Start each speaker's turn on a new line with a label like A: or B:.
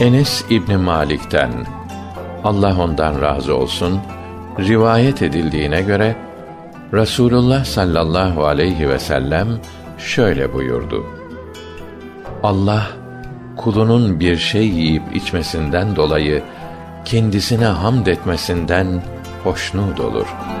A: Enes İbni Malik'ten Allah ondan razı olsun rivayet edildiğine göre Rasulullah sallallahu aleyhi ve sellem şöyle buyurdu. Allah kulunun bir şey yiyip içmesinden dolayı kendisine hamd etmesinden hoşnut olur.''